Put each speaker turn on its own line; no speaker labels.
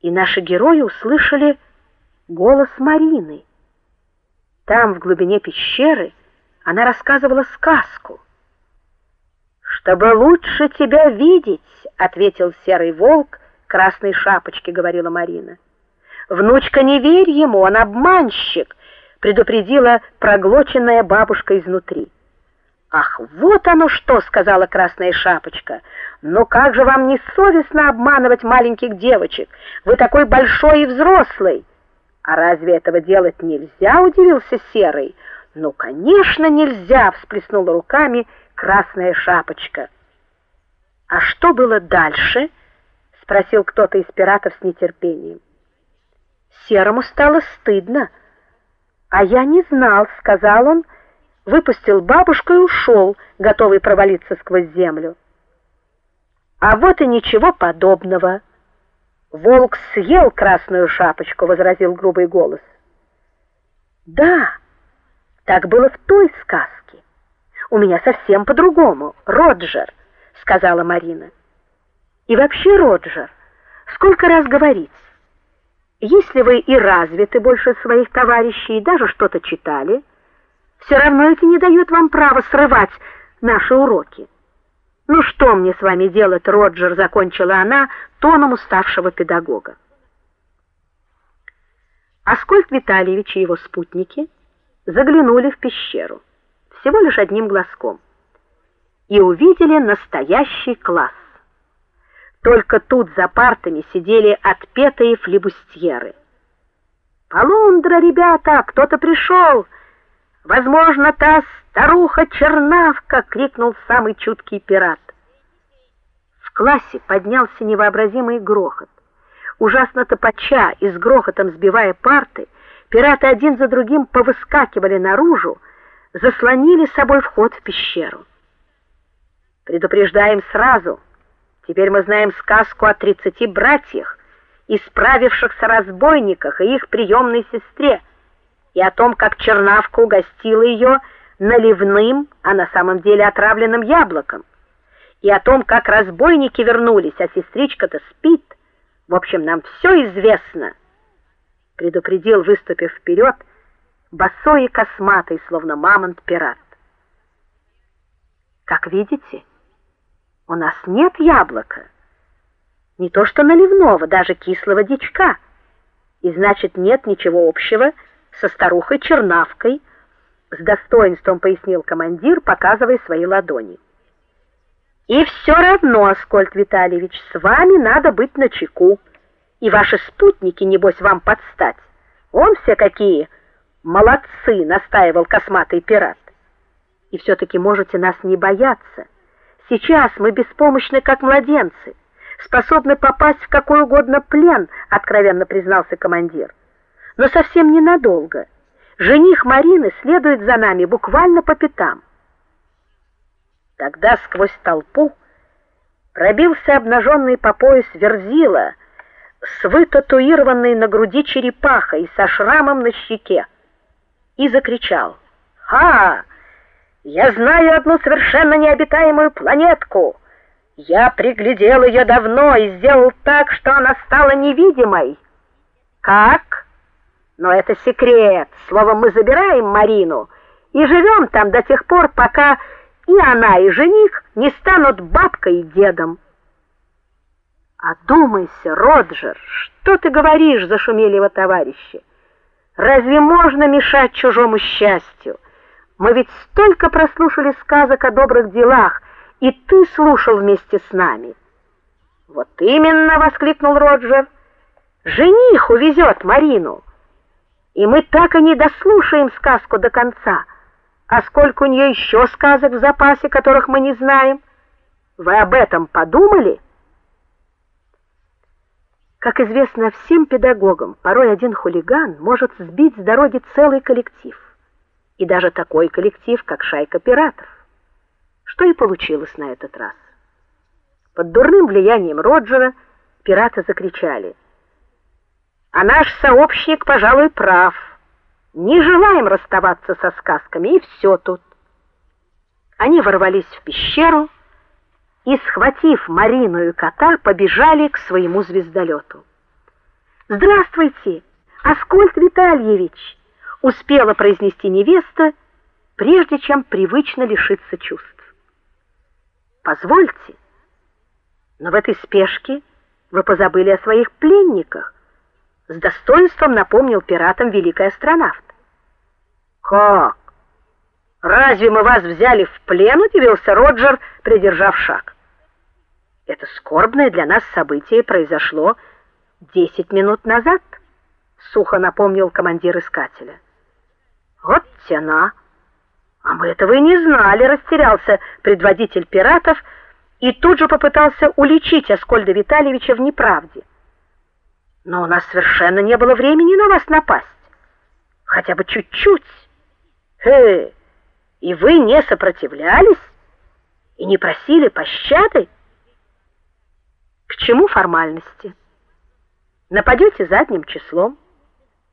и наши герои услышали голос Марины. Там в глубине пещеры она рассказывала сказку. Чтобы лучше тебя видеть, ответил серый волк красной шапочке, говорила Марина. Внучка, не верь ему, он обманщик, предупредила проглоченная бабушка изнутри. Ах, вот оно что, сказала красная шапочка. Но как же вам не совестно обманывать маленьких девочек? Вы такой большой и взрослый. А разве этого делать нельзя, удивился серый. Ну, конечно, нельзя, всплеснула руками красная шапочка. А что было дальше? спросил кто-то из пиратов с нетерпением. Серому стало стыдно. А я не знал, сказал он, выпустил бабушку и ушел, готовый провалиться сквозь землю. А вот и ничего подобного. Волк съел красную шапочку, возразил грубый голос. Да, так было в той сказке. У меня совсем по-другому. Роджер, сказала Марина. И вообще, Роджер, сколько раз говорить? Если вы и развиты больше своих товарищей и даже что-то читали, все равно это не дает вам права срывать наши уроки. Ну что мне с вами делать, Роджер, закончила она тоном уставшего педагога. Аскольд Витальевич и его спутники заглянули в пещеру всего лишь одним глазком и увидели настоящий класс. Только тут за партами сидели отпетые флибустьеры. Полундра, ребята, кто-то пришел!» Возможно, та старуха Чернавка, крикнул самый чуткий пират. В классе поднялся невообразимый грохот. Ужасно топача и с грохотом сбивая парты, пираты один за другим повыскакивали наружу, заслонили собой вход в пещеру. Предупреждаем сразу. Теперь мы знаем сказку о тридцати братьях, исправившихся разбойниках и их приемной сестре и о том, как Чернавка угостила ее наливным, а на самом деле отравленным яблоком, и о том, как разбойники вернулись, а сестричка-то спит. В общем, нам все известно, предупредил, выступив вперед, босой и косматый, словно мамонт пират. Как видите, у нас нет яблока. Не то что наливного, даже кислого дичка. И значит, нет ничего общего со старухой Чернавкой, с достоинством пояснил командир, показывая свои ладони. И все равно, Аскольд Витальевич, с вами надо быть начеку. И ваши спутники небось вам подстать. Он все какие молодцы, настаивал косматый пират. И все таки можете нас не бояться. Сейчас мы беспомощны, как младенцы, способны попасть в какой угодно плен, откровенно признался командир но совсем ненадолго. Жених Марины следует за нами буквально по пятам. Тогда сквозь толпу пробился обнаженный по пояс Верзила с вытатуированной на груди черепахой со шрамом на щеке и закричал: "Ха! Я знаю одну совершенно необитаемую планетку. Я приглядел ее давно и сделал так, что она стала невидимой. Как? Но это секрет. Словом, мы забираем Марину и живем там до тех пор, пока и она, и жених не станут бабкой и дедом. Одумайся, Роджер, что ты говоришь, зашумели его товарищи. Разве можно мешать чужому счастью? Мы ведь столько прослушали сказок о добрых делах, и ты слушал вместе с нами. Вот именно, воскликнул Роджер. Жених увезет Марину и мы так и не дослушаем сказку до конца. А сколько у нее еще сказок в запасе, которых мы не знаем? Вы об этом подумали? Как известно всем педагогам, порой один хулиган может сбить с дороги целый коллектив. И даже такой коллектив, как шайка пиратов. Что и получилось на этот раз. Под дурным влиянием Роджера пираты закричали: а наш сообщник, пожалуй, прав. Не желаем расставаться со сказками, и все тут. Они ворвались в пещеру и, схватив Марину и кота, побежали к своему звездолету. Здравствуйте, Аскольд Витальевич, успела произнести невеста, прежде чем привычно лишиться чувств. Позвольте, но в этой спешке вы позабыли о своих пленниках, с достоинством напомнил пиратам великий астронавт. Как? Разве мы вас взяли в плен, удивился Роджер, придержав шаг. Это скорбное для нас событие произошло десять минут назад, сухо напомнил командир искателя. Вот тена. А мы этого и не знали, растерялся предводитель пиратов и тут же попытался уличить Аскольда Витальевича в неправде. Но у нас совершенно не было времени на вас напасть. Хотя бы чуть-чуть. Э, и вы не сопротивлялись и не просили пощады? К чему формальности? Нападете задним числом?